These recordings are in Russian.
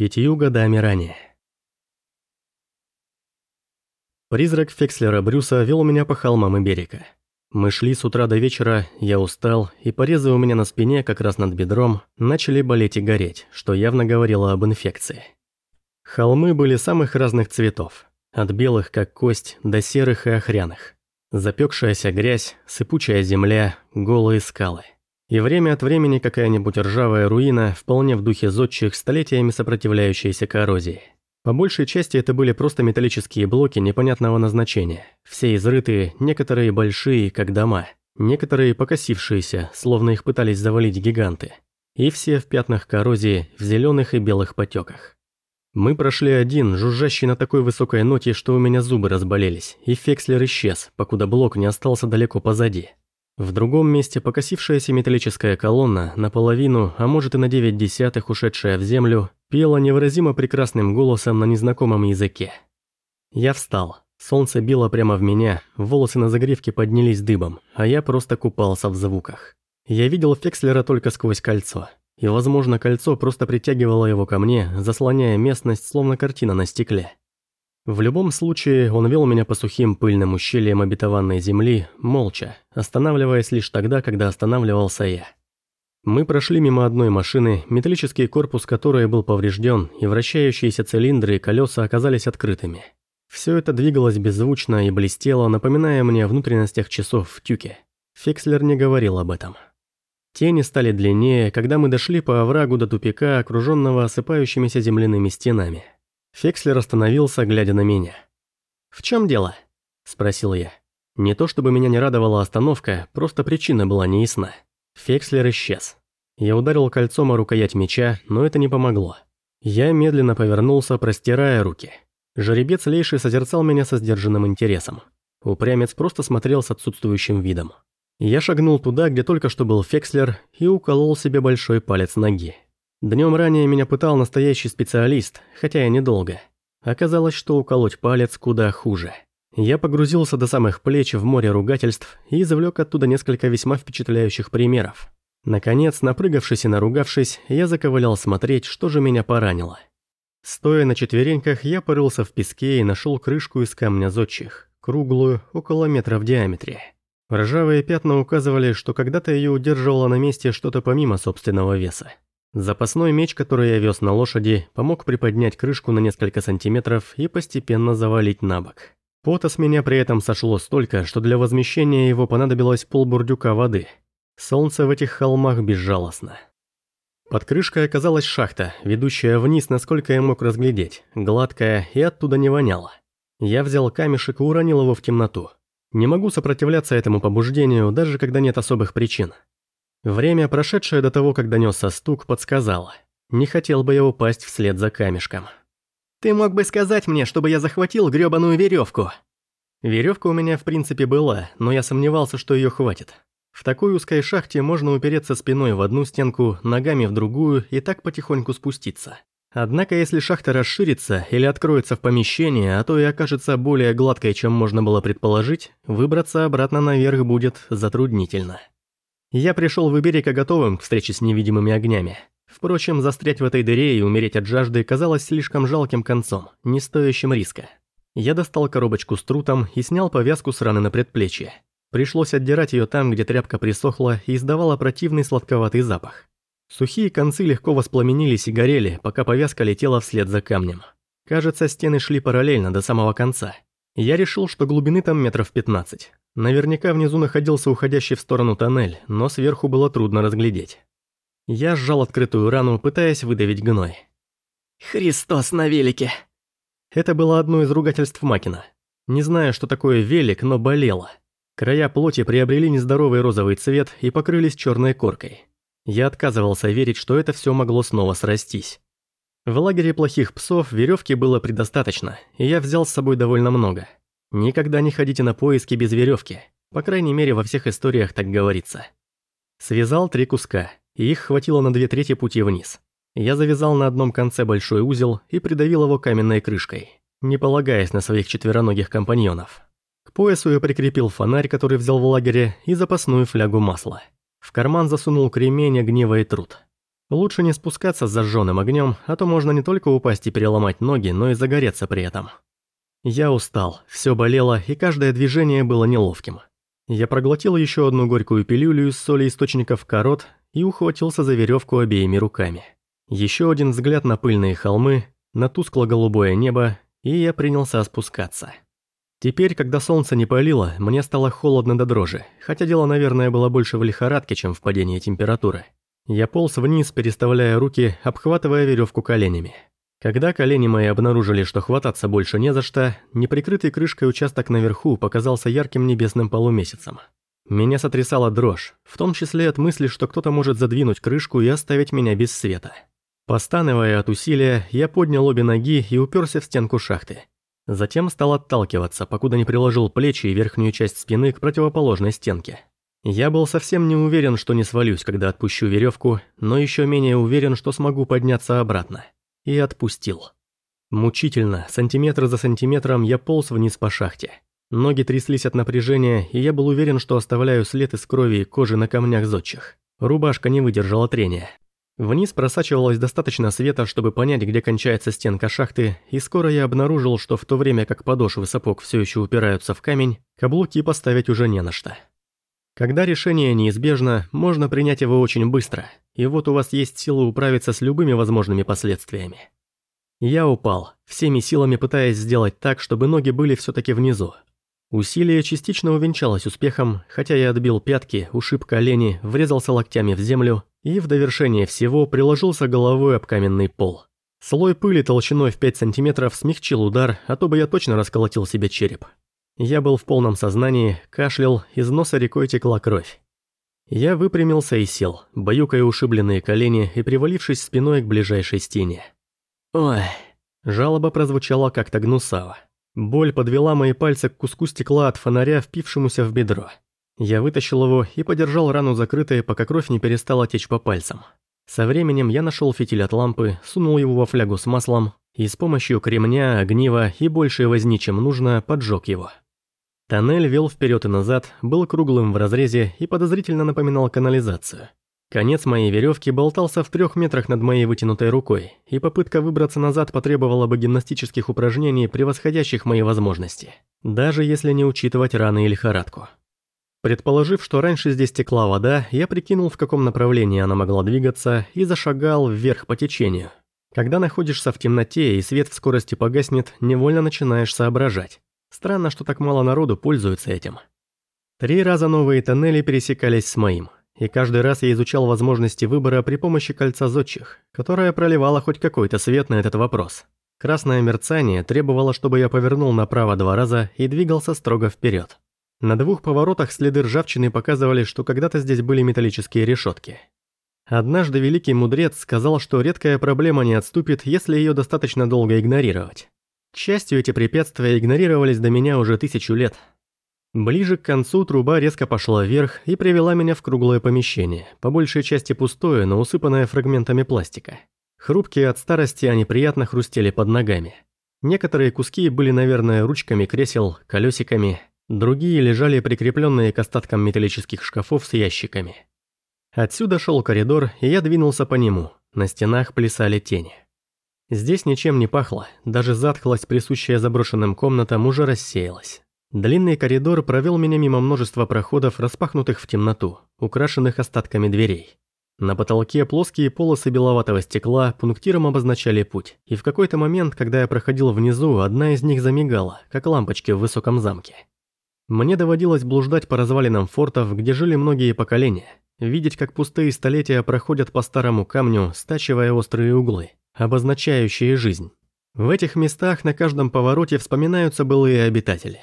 пятью годами ранее. Призрак Фекслера Брюса вел меня по холмам и берега. Мы шли с утра до вечера, я устал, и порезы у меня на спине, как раз над бедром, начали болеть и гореть, что явно говорило об инфекции. Холмы были самых разных цветов, от белых, как кость, до серых и охряных. Запекшаяся грязь, сыпучая земля, голые скалы. И время от времени какая-нибудь ржавая руина, вполне в духе зодчих, столетиями сопротивляющаяся коррозии. По большей части это были просто металлические блоки непонятного назначения, все изрытые, некоторые большие, как дома, некоторые покосившиеся, словно их пытались завалить гиганты, и все в пятнах коррозии, в зеленых и белых потеках. Мы прошли один, жужжащий на такой высокой ноте, что у меня зубы разболелись, и Фекслер исчез, покуда блок не остался далеко позади. В другом месте покосившаяся металлическая колонна, наполовину, а может и на девять десятых ушедшая в землю, пела невыразимо прекрасным голосом на незнакомом языке. Я встал. Солнце било прямо в меня, волосы на загривке поднялись дыбом, а я просто купался в звуках. Я видел Фекслера только сквозь кольцо. И, возможно, кольцо просто притягивало его ко мне, заслоняя местность, словно картина на стекле. В любом случае, он вел меня по сухим пыльным ущельям обетованной земли, молча, останавливаясь лишь тогда, когда останавливался я. Мы прошли мимо одной машины, металлический корпус которой был поврежден, и вращающиеся цилиндры и колеса оказались открытыми. Все это двигалось беззвучно и блестело, напоминая мне о внутренностях часов в тюке. Фекслер не говорил об этом. Тени стали длиннее, когда мы дошли по оврагу до тупика, окруженного осыпающимися земляными стенами. Фекслер остановился, глядя на меня. «В чем дело?» – спросил я. Не то чтобы меня не радовала остановка, просто причина была неясна. Фекслер исчез. Я ударил кольцом о рукоять меча, но это не помогло. Я медленно повернулся, простирая руки. Жеребец Лейший созерцал меня со сдержанным интересом. Упрямец просто смотрел с отсутствующим видом. Я шагнул туда, где только что был Фекслер, и уколол себе большой палец ноги. Днем ранее меня пытал настоящий специалист, хотя и недолго. Оказалось, что уколоть палец куда хуже. Я погрузился до самых плеч в море ругательств и извлек оттуда несколько весьма впечатляющих примеров. Наконец, напрыгавшись и наругавшись, я заковылял смотреть, что же меня поранило. Стоя на четвереньках, я порылся в песке и нашел крышку из камня зодчих, круглую, около метра в диаметре. Ржавые пятна указывали, что когда-то ее удерживало на месте что-то помимо собственного веса. Запасной меч, который я вез на лошади, помог приподнять крышку на несколько сантиметров и постепенно завалить на бок. Пота с меня при этом сошло столько, что для возмещения его понадобилось полбурдюка воды. Солнце в этих холмах безжалостно. Под крышкой оказалась шахта, ведущая вниз, насколько я мог разглядеть, гладкая и оттуда не воняло. Я взял камешек и уронил его в темноту. Не могу сопротивляться этому побуждению, даже когда нет особых причин. Время, прошедшее до того, как донесся стук, подсказало. Не хотел бы я упасть вслед за камешком. «Ты мог бы сказать мне, чтобы я захватил грёбаную веревку. Веревка у меня в принципе была, но я сомневался, что ее хватит. В такой узкой шахте можно упереться спиной в одну стенку, ногами в другую и так потихоньку спуститься. Однако если шахта расширится или откроется в помещение, а то и окажется более гладкой, чем можно было предположить, выбраться обратно наверх будет затруднительно. Я пришел в Иберика готовым к встрече с невидимыми огнями. Впрочем, застрять в этой дыре и умереть от жажды казалось слишком жалким концом, не стоящим риска. Я достал коробочку с трутом и снял повязку с раны на предплечье. Пришлось отдирать ее там, где тряпка присохла и издавала противный сладковатый запах. Сухие концы легко воспламенились и горели, пока повязка летела вслед за камнем. Кажется, стены шли параллельно до самого конца. Я решил, что глубины там метров 15. Наверняка внизу находился уходящий в сторону тоннель, но сверху было трудно разглядеть. Я сжал открытую рану, пытаясь выдавить гной. «Христос на велике!» Это было одно из ругательств Макина. Не знаю, что такое велик, но болело. Края плоти приобрели нездоровый розовый цвет и покрылись черной коркой. Я отказывался верить, что это все могло снова срастись. В лагере плохих псов веревки было предостаточно, и я взял с собой довольно много – Никогда не ходите на поиски без веревки. По крайней мере, во всех историях так говорится. Связал три куска, и их хватило на две трети пути вниз. Я завязал на одном конце большой узел и придавил его каменной крышкой, не полагаясь на своих четвероногих компаньонов. К поясу я прикрепил фонарь, который взял в лагере, и запасную флягу масла. В карман засунул кремень, огнева и труд. Лучше не спускаться с зажженным огнем, а то можно не только упасть и переломать ноги, но и загореться при этом. Я устал, все болело, и каждое движение было неловким. Я проглотил еще одну горькую пилюлю из соли источников корот и ухватился за веревку обеими руками. Еще один взгляд на пыльные холмы, на тускло-голубое небо, и я принялся спускаться. Теперь, когда солнце не палило, мне стало холодно до дрожи, хотя дело, наверное, было больше в лихорадке, чем в падении температуры. Я полз вниз, переставляя руки, обхватывая веревку коленями. Когда колени мои обнаружили, что хвататься больше не за что, неприкрытый крышкой участок наверху показался ярким небесным полумесяцем. Меня сотрясала дрожь, в том числе от мысли, что кто-то может задвинуть крышку и оставить меня без света. Постанывая от усилия, я поднял обе ноги и уперся в стенку шахты. Затем стал отталкиваться, покуда не приложил плечи и верхнюю часть спины к противоположной стенке. Я был совсем не уверен, что не свалюсь, когда отпущу веревку, но еще менее уверен, что смогу подняться обратно и отпустил. Мучительно, сантиметр за сантиметром я полз вниз по шахте. Ноги тряслись от напряжения, и я был уверен, что оставляю след из крови и кожи на камнях зодчих. Рубашка не выдержала трения. Вниз просачивалось достаточно света, чтобы понять, где кончается стенка шахты, и скоро я обнаружил, что в то время как подошвы сапог все еще упираются в камень, каблуки поставить уже не на что. Когда решение неизбежно, можно принять его очень быстро, и вот у вас есть сила управиться с любыми возможными последствиями. Я упал, всеми силами пытаясь сделать так, чтобы ноги были все-таки внизу. Усилие частично увенчалось успехом, хотя я отбил пятки, ушиб колени, врезался локтями в землю и в довершение всего приложился головой об каменный пол. Слой пыли толщиной в 5 сантиметров смягчил удар, а то бы я точно расколотил себе череп. Я был в полном сознании, кашлял, из носа рекой текла кровь. Я выпрямился и сел, баюкая ушибленные колени и привалившись спиной к ближайшей стене. Ой, жалоба прозвучала как-то гнусаво. Боль подвела мои пальцы к куску стекла от фонаря, впившемуся в бедро. Я вытащил его и подержал рану закрытой, пока кровь не перестала течь по пальцам. Со временем я нашел фитиль от лампы, сунул его во флягу с маслом и с помощью кремня, огнива и большей возни, чем нужно, поджег его. Тоннель вел вперед и назад, был круглым в разрезе и подозрительно напоминал канализацию. Конец моей веревки болтался в трех метрах над моей вытянутой рукой, и попытка выбраться назад потребовала бы гимнастических упражнений, превосходящих мои возможности, даже если не учитывать раны и лихорадку. Предположив, что раньше здесь текла вода, я прикинул, в каком направлении она могла двигаться, и зашагал вверх по течению. Когда находишься в темноте и свет в скорости погаснет, невольно начинаешь соображать. Странно, что так мало народу пользуется этим. Три раза новые тоннели пересекались с моим, и каждый раз я изучал возможности выбора при помощи кольца зодчих, которое проливало хоть какой-то свет на этот вопрос. Красное мерцание требовало, чтобы я повернул направо два раза и двигался строго вперед. На двух поворотах следы ржавчины показывали, что когда-то здесь были металлические решетки. Однажды великий мудрец сказал, что редкая проблема не отступит, если ее достаточно долго игнорировать. К счастью, эти препятствия игнорировались до меня уже тысячу лет. Ближе к концу труба резко пошла вверх и привела меня в круглое помещение, по большей части пустое, но усыпанное фрагментами пластика. Хрупкие от старости они приятно хрустели под ногами. Некоторые куски были, наверное, ручками кресел, колесиками, другие лежали прикрепленные к остаткам металлических шкафов с ящиками. Отсюда шел коридор, и я двинулся по нему. На стенах плясали тени. Здесь ничем не пахло, даже затхлость, присущая заброшенным комнатам, уже рассеялась. Длинный коридор провел меня мимо множества проходов, распахнутых в темноту, украшенных остатками дверей. На потолке плоские полосы беловатого стекла пунктиром обозначали путь, и в какой-то момент, когда я проходил внизу, одна из них замигала, как лампочки в высоком замке. Мне доводилось блуждать по развалинам фортов, где жили многие поколения, видеть, как пустые столетия проходят по старому камню, стачивая острые углы обозначающие жизнь. В этих местах на каждом повороте вспоминаются былые обитатели.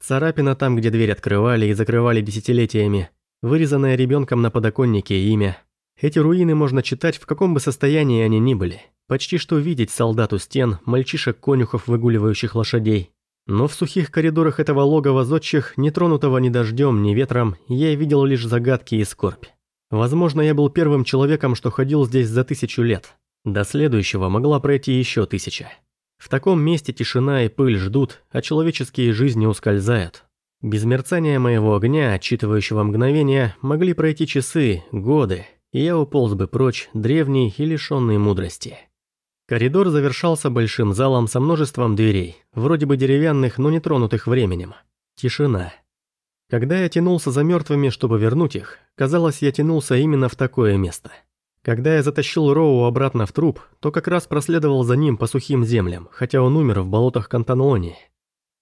Царапина там, где дверь открывали и закрывали десятилетиями, вырезанное ребенком на подоконнике имя. Эти руины можно читать в каком бы состоянии они ни были. Почти что видеть солдату стен, мальчишек-конюхов, выгуливающих лошадей. Но в сухих коридорах этого логова зодчих, не тронутого ни дождем, ни ветром, я видел лишь загадки и скорбь. Возможно, я был первым человеком, что ходил здесь за тысячу лет. До следующего могла пройти еще тысяча. В таком месте тишина и пыль ждут, а человеческие жизни ускользают. Без мерцания моего огня, отчитывающего мгновения, могли пройти часы, годы, и я уполз бы прочь, древний и лишённый мудрости. Коридор завершался большим залом со множеством дверей, вроде бы деревянных, но не тронутых временем. Тишина. Когда я тянулся за мертвыми, чтобы вернуть их, казалось, я тянулся именно в такое место. Когда я затащил Роу обратно в труп, то как раз проследовал за ним по сухим землям, хотя он умер в болотах Кантанлони.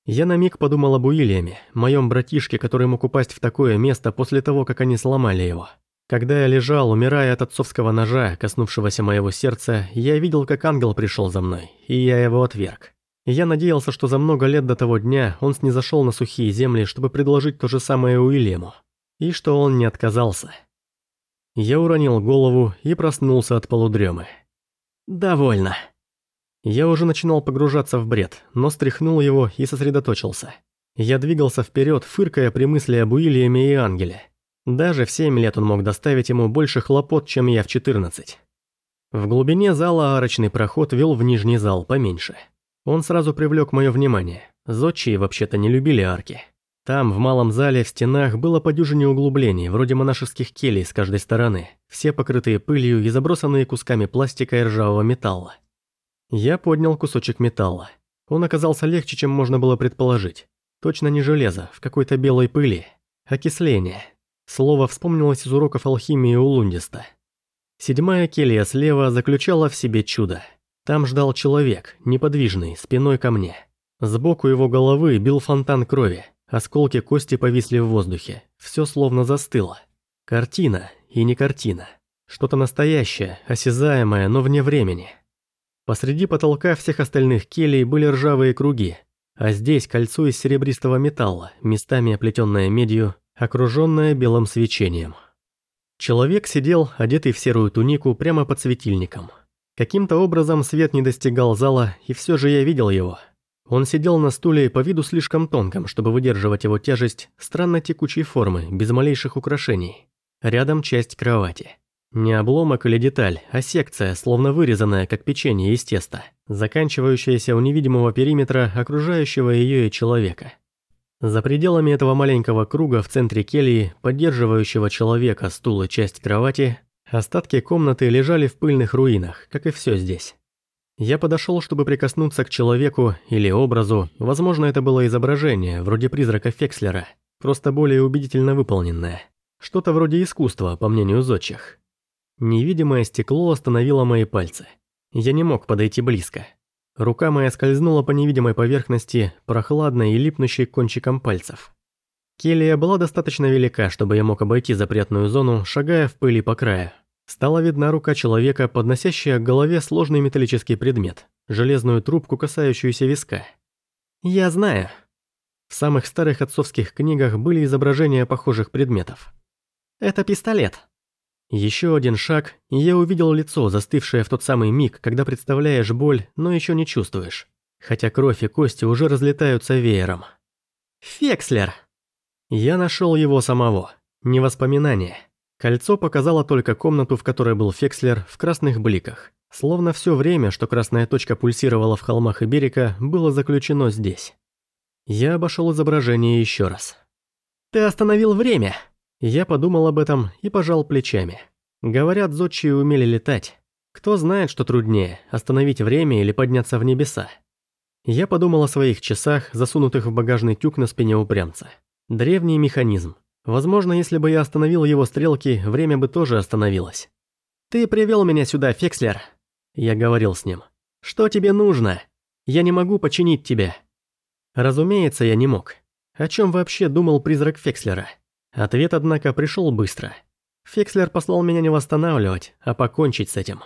Я на миг подумал об Уильяме, моем братишке, который мог упасть в такое место после того, как они сломали его. Когда я лежал, умирая от отцовского ножа, коснувшегося моего сердца, я видел, как ангел пришел за мной, и я его отверг. Я надеялся, что за много лет до того дня он снизошел на сухие земли, чтобы предложить то же самое Уильяму, и что он не отказался. Я уронил голову и проснулся от полудремы. «Довольно». Я уже начинал погружаться в бред, но стряхнул его и сосредоточился. Я двигался вперед, фыркая при мысли об Уильяме и ангеле. Даже в 7 лет он мог доставить ему больше хлопот, чем я в 14. В глубине зала арочный проход вел в нижний зал, поменьше. Он сразу привлек мое внимание. Зодчие вообще-то не любили арки. Там, в малом зале, в стенах было по дюжине углублений, вроде монашеских келей с каждой стороны, все покрытые пылью и забросанные кусками пластика и ржавого металла. Я поднял кусочек металла. Он оказался легче, чем можно было предположить. Точно не железо, в какой-то белой пыли. Окисление. Слово вспомнилось из уроков алхимии у Лундиста. Седьмая келья слева заключала в себе чудо. Там ждал человек, неподвижный, спиной ко мне. Сбоку его головы бил фонтан крови, осколки кости повисли в воздухе, все словно застыло. Картина и не картина. Что-то настоящее, осязаемое, но вне времени. Посреди потолка всех остальных келей были ржавые круги, а здесь кольцо из серебристого металла, местами оплетенное медью, окруженная белым свечением. Человек сидел, одетый в серую тунику, прямо под светильником. Каким-то образом свет не достигал зала, и все же я видел его. Он сидел на стуле по виду слишком тонком, чтобы выдерживать его тяжесть, странно текучей формы, без малейших украшений. Рядом часть кровати. Не обломок или деталь, а секция, словно вырезанная, как печенье из теста, заканчивающаяся у невидимого периметра, окружающего ее и человека. За пределами этого маленького круга в центре кельи, поддерживающего человека, стул и часть кровати, остатки комнаты лежали в пыльных руинах, как и все здесь. Я подошел, чтобы прикоснуться к человеку или образу, возможно, это было изображение, вроде призрака Фекслера, просто более убедительно выполненное. Что-то вроде искусства, по мнению зодчих. Невидимое стекло остановило мои пальцы. Я не мог подойти близко. Рука моя скользнула по невидимой поверхности, прохладной и липнущей кончиком пальцев. Келия была достаточно велика, чтобы я мог обойти запретную зону, шагая в пыли по краю. Стала видна рука человека, подносящая к голове сложный металлический предмет, железную трубку, касающуюся виска. Я знаю. В самых старых отцовских книгах были изображения похожих предметов. Это пистолет. Еще один шаг, и я увидел лицо, застывшее в тот самый миг, когда представляешь боль, но еще не чувствуешь. Хотя кровь и кости уже разлетаются веером. Фекслер! Я нашел его самого. Не воспоминание. Кольцо показало только комнату, в которой был Фекслер, в красных бликах. Словно все время, что красная точка пульсировала в холмах и берега, было заключено здесь. Я обошел изображение еще раз. «Ты остановил время!» Я подумал об этом и пожал плечами. Говорят, зодчие умели летать. Кто знает, что труднее, остановить время или подняться в небеса. Я подумал о своих часах, засунутых в багажный тюк на спине упрямца. Древний механизм. Возможно, если бы я остановил его стрелки, время бы тоже остановилось. «Ты привел меня сюда, Фекслер», — я говорил с ним. «Что тебе нужно? Я не могу починить тебя». Разумеется, я не мог. О чем вообще думал призрак Фекслера? Ответ, однако, пришел быстро. Фекслер послал меня не восстанавливать, а покончить с этим.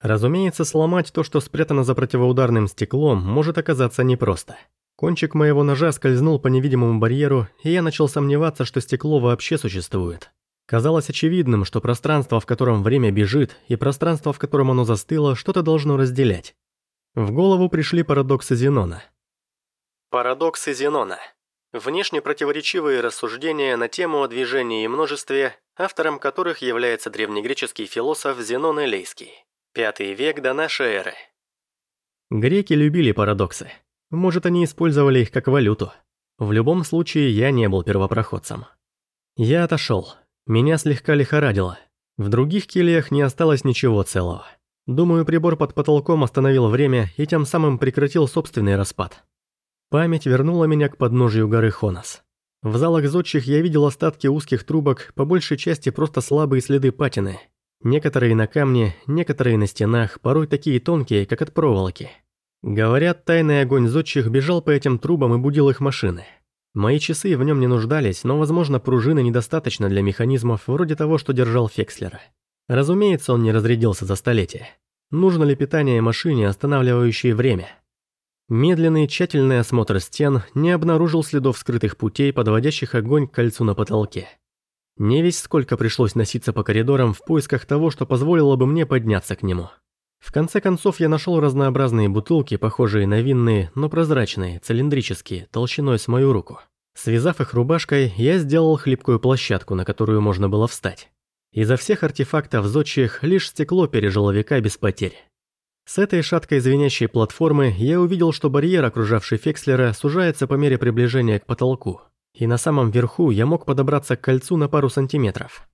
Разумеется, сломать то, что спрятано за противоударным стеклом, может оказаться непросто. Кончик моего ножа скользнул по невидимому барьеру, и я начал сомневаться, что стекло вообще существует. Казалось очевидным, что пространство, в котором время бежит, и пространство, в котором оно застыло, что-то должно разделять. В голову пришли парадоксы Зенона. Парадоксы Зенона. Внешне противоречивые рассуждения на тему о движении и множестве, автором которых является древнегреческий философ Зенон Элейский. Пятый век до нашей эры. Греки любили парадоксы. Может, они использовали их как валюту. В любом случае, я не был первопроходцем. Я отошел. Меня слегка лихорадило. В других кельях не осталось ничего целого. Думаю, прибор под потолком остановил время и тем самым прекратил собственный распад. Память вернула меня к подножию горы Хонос. В залах зодчих я видел остатки узких трубок, по большей части просто слабые следы патины. Некоторые на камне, некоторые на стенах, порой такие тонкие, как от проволоки. Говорят, тайный огонь зодчих бежал по этим трубам и будил их машины. Мои часы в нем не нуждались, но, возможно, пружины недостаточно для механизмов вроде того, что держал Фекслера. Разумеется, он не разрядился за столетие. Нужно ли питание машине, останавливающее время? Медленный тщательный осмотр стен не обнаружил следов скрытых путей, подводящих огонь к кольцу на потолке. Не весь сколько пришлось носиться по коридорам в поисках того, что позволило бы мне подняться к нему. В конце концов, я нашел разнообразные бутылки, похожие на винные, но прозрачные, цилиндрические, толщиной с мою руку. Связав их рубашкой, я сделал хлипкую площадку, на которую можно было встать. Изо всех артефактов зодчих лишь стекло пережило века без потерь. С этой шаткой звенящей платформы я увидел, что барьер, окружавший Фекслера, сужается по мере приближения к потолку. И на самом верху я мог подобраться к кольцу на пару сантиметров.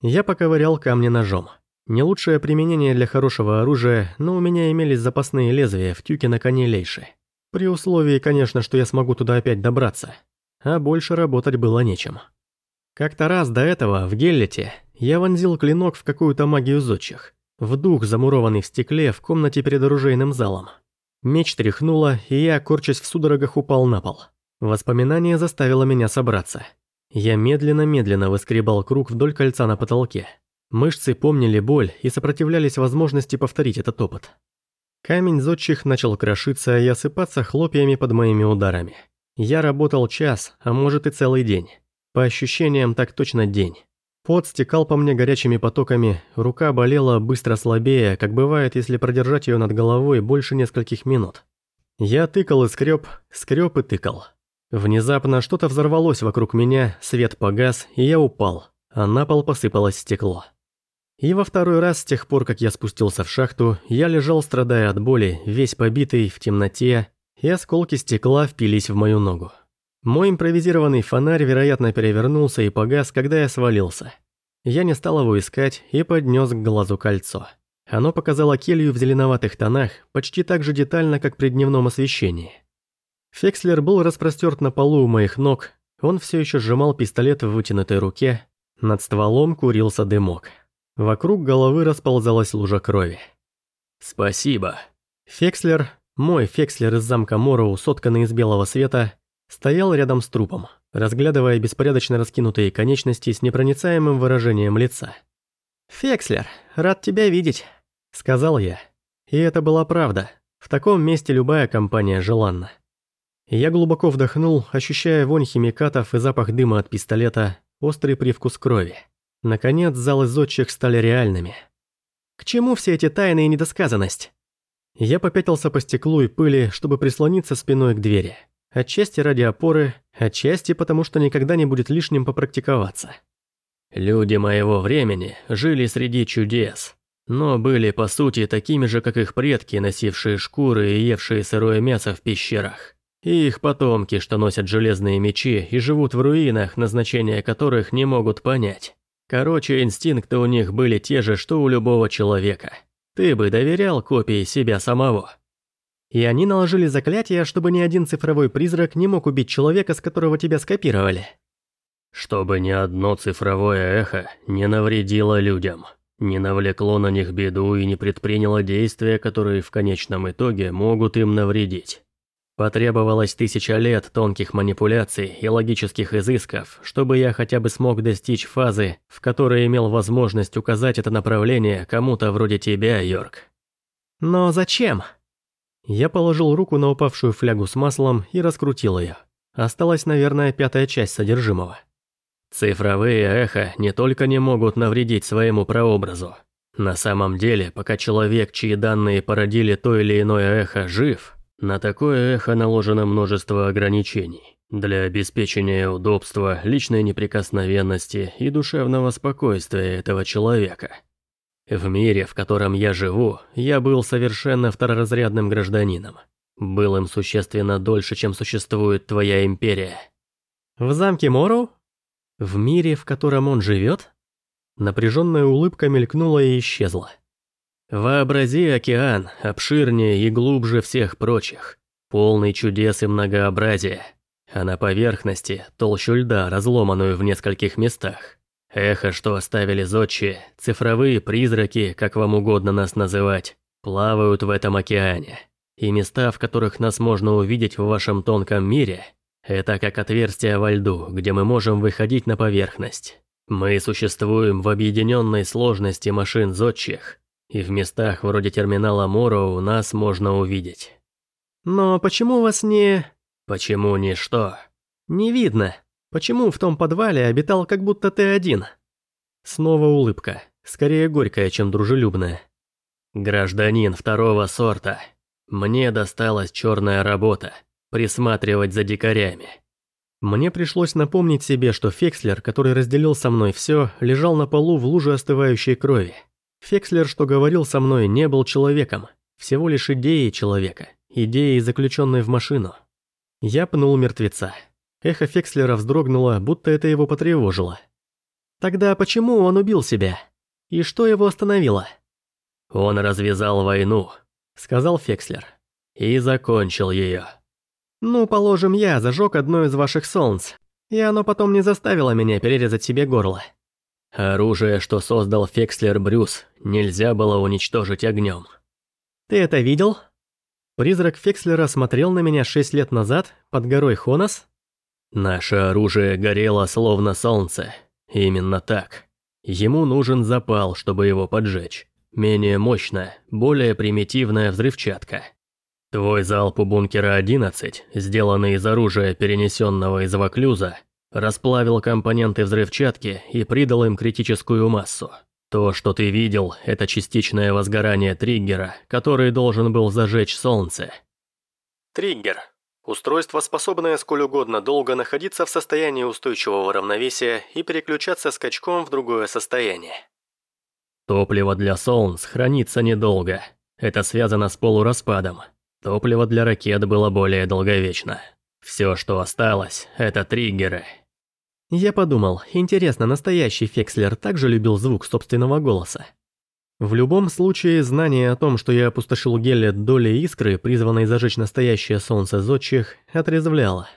Я поковырял камни ножом. Не лучшее применение для хорошего оружия, но у меня имелись запасные лезвия в тюке на коне Лейши. При условии, конечно, что я смогу туда опять добраться. А больше работать было нечем. Как-то раз до этого, в Геллете, я вонзил клинок в какую-то магию зодчих. В дух, замурованный в стекле, в комнате перед оружейным залом. Меч тряхнуло, и я, корчась в судорогах, упал на пол. Воспоминание заставило меня собраться. Я медленно-медленно выскребал круг вдоль кольца на потолке. Мышцы помнили боль и сопротивлялись возможности повторить этот опыт. Камень зодчих начал крошиться и осыпаться хлопьями под моими ударами. Я работал час, а может и целый день. По ощущениям, так точно день. Пот стекал по мне горячими потоками, рука болела быстро слабее, как бывает, если продержать ее над головой больше нескольких минут. Я тыкал и скреб, скреб и тыкал. Внезапно что-то взорвалось вокруг меня, свет погас, и я упал, а на пол посыпалось стекло. И во второй раз с тех пор, как я спустился в шахту, я лежал, страдая от боли, весь побитый, в темноте, и осколки стекла впились в мою ногу. Мой импровизированный фонарь, вероятно, перевернулся и погас, когда я свалился. Я не стал его искать и поднес к глазу кольцо. Оно показало келью в зеленоватых тонах, почти так же детально, как при дневном освещении. Фекслер был распростерт на полу у моих ног, он все еще сжимал пистолет в вытянутой руке, над стволом курился дымок. Вокруг головы расползалась лужа крови. «Спасибо». Фекслер, мой Фекслер из замка Мороу, сотканный из белого света, стоял рядом с трупом, разглядывая беспорядочно раскинутые конечности с непроницаемым выражением лица. «Фекслер, рад тебя видеть», — сказал я. И это была правда. В таком месте любая компания желанна. Я глубоко вдохнул, ощущая вонь химикатов и запах дыма от пистолета, острый привкус крови. Наконец, залы зодчих стали реальными. К чему все эти тайны и недосказанность? Я попятился по стеклу и пыли, чтобы прислониться спиной к двери. Отчасти ради опоры, отчасти потому, что никогда не будет лишним попрактиковаться. Люди моего времени жили среди чудес, но были по сути такими же, как их предки, носившие шкуры и евшие сырое мясо в пещерах. И их потомки, что носят железные мечи и живут в руинах, назначения которых не могут понять. Короче, инстинкты у них были те же, что у любого человека. Ты бы доверял копии себя самого. И они наложили заклятие, чтобы ни один цифровой призрак не мог убить человека, с которого тебя скопировали. Чтобы ни одно цифровое эхо не навредило людям, не навлекло на них беду и не предприняло действия, которые в конечном итоге могут им навредить. Потребовалось тысяча лет тонких манипуляций и логических изысков, чтобы я хотя бы смог достичь фазы, в которой имел возможность указать это направление кому-то вроде тебя, Йорк. Но зачем? Я положил руку на упавшую флягу с маслом и раскрутил ее. Осталась, наверное, пятая часть содержимого. Цифровые эхо не только не могут навредить своему прообразу. На самом деле, пока человек, чьи данные породили то или иное эхо, жив, на такое эхо наложено множество ограничений для обеспечения удобства, личной неприкосновенности и душевного спокойствия этого человека. В мире, в котором я живу, я был совершенно второразрядным гражданином. Был им существенно дольше, чем существует твоя империя. В замке Мору? В мире, в котором он живет? Напряженная улыбка мелькнула и исчезла. Вообрази океан, обширнее и глубже всех прочих, полный чудес и многообразия, а на поверхности толщу льда, разломанную в нескольких местах. Эхо, что оставили зодчие, цифровые призраки, как вам угодно нас называть, плавают в этом океане. И места, в которых нас можно увидеть в вашем тонком мире, это как отверстия во льду, где мы можем выходить на поверхность. Мы существуем в объединенной сложности машин зодчих, и в местах вроде терминала Моро у нас можно увидеть. Но почему вас не... Почему не что? Не видно. Почему в том подвале обитал как будто ты один?» Снова улыбка, скорее горькая, чем дружелюбная. «Гражданин второго сорта. Мне досталась черная работа – присматривать за дикарями». Мне пришлось напомнить себе, что Фекслер, который разделил со мной все, лежал на полу в луже остывающей крови. Фекслер, что говорил со мной, не был человеком, всего лишь идеей человека, идеей, заключенной в машину. Я пнул мертвеца. Эхо Фекслера вздрогнуло, будто это его потревожило. «Тогда почему он убил себя? И что его остановило?» «Он развязал войну», — сказал Фекслер. «И закончил ее». «Ну, положим, я зажег одно из ваших солнц, и оно потом не заставило меня перерезать себе горло». Оружие, что создал Фекслер Брюс, нельзя было уничтожить огнем. «Ты это видел?» Призрак Фекслера смотрел на меня шесть лет назад под горой Хонос Наше оружие горело словно солнце. Именно так. Ему нужен запал, чтобы его поджечь. Менее мощная, более примитивная взрывчатка. Твой залп у бункера 11, сделанный из оружия, перенесенного из Ваклюза, расплавил компоненты взрывчатки и придал им критическую массу. То, что ты видел, это частичное возгорание триггера, который должен был зажечь солнце. Триггер Устройство, способное сколь угодно долго находиться в состоянии устойчивого равновесия и переключаться скачком в другое состояние. Топливо для Солнц хранится недолго. Это связано с полураспадом. Топливо для ракет было более долговечно. Все, что осталось, это триггеры. Я подумал, интересно, настоящий Фекслер также любил звук собственного голоса. В любом случае, знание о том, что я опустошил Геллет доли искры, призванной зажечь настоящее солнце зодчих, отрезвляло.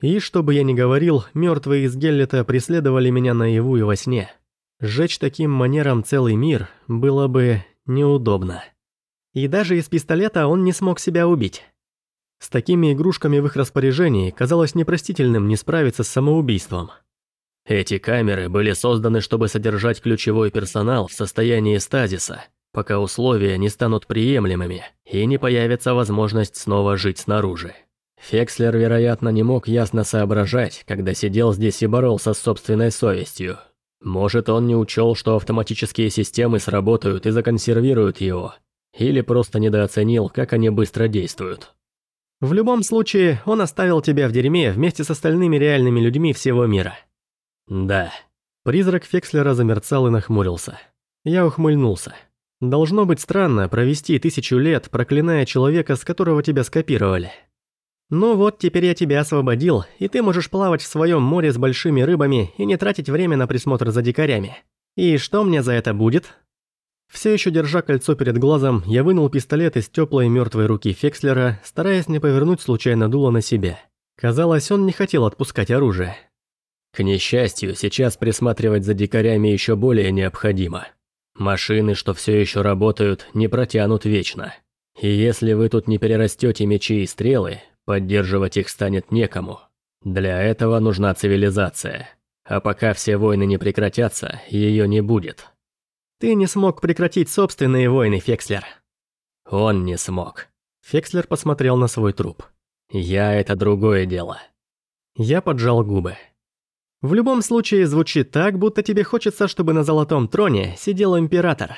И, что бы я ни говорил, мертвые из Геллета преследовали меня наяву и во сне. Сжечь таким манером целый мир было бы неудобно. И даже из пистолета он не смог себя убить. С такими игрушками в их распоряжении казалось непростительным не справиться с самоубийством. Эти камеры были созданы, чтобы содержать ключевой персонал в состоянии стазиса, пока условия не станут приемлемыми и не появится возможность снова жить снаружи. Фекслер, вероятно, не мог ясно соображать, когда сидел здесь и боролся с собственной совестью. Может, он не учел, что автоматические системы сработают и законсервируют его, или просто недооценил, как они быстро действуют. В любом случае, он оставил тебя в дерьме вместе с остальными реальными людьми всего мира. «Да». Призрак Фекслера замерцал и нахмурился. Я ухмыльнулся. Должно быть странно провести тысячу лет, проклиная человека, с которого тебя скопировали. Ну вот, теперь я тебя освободил, и ты можешь плавать в своем море с большими рыбами и не тратить время на присмотр за дикарями. И что мне за это будет? Все еще держа кольцо перед глазом, я вынул пистолет из теплой мертвой руки Фекслера, стараясь не повернуть случайно дуло на себя. Казалось, он не хотел отпускать оружие. К несчастью, сейчас присматривать за дикарями еще более необходимо. Машины, что все еще работают, не протянут вечно. И если вы тут не перерастете мечи и стрелы, поддерживать их станет некому. Для этого нужна цивилизация. А пока все войны не прекратятся, ее не будет. Ты не смог прекратить собственные войны, Фекслер. Он не смог. Фекслер посмотрел на свой труп. Я – это другое дело. Я поджал губы. В любом случае звучит так, будто тебе хочется, чтобы на золотом троне сидел император.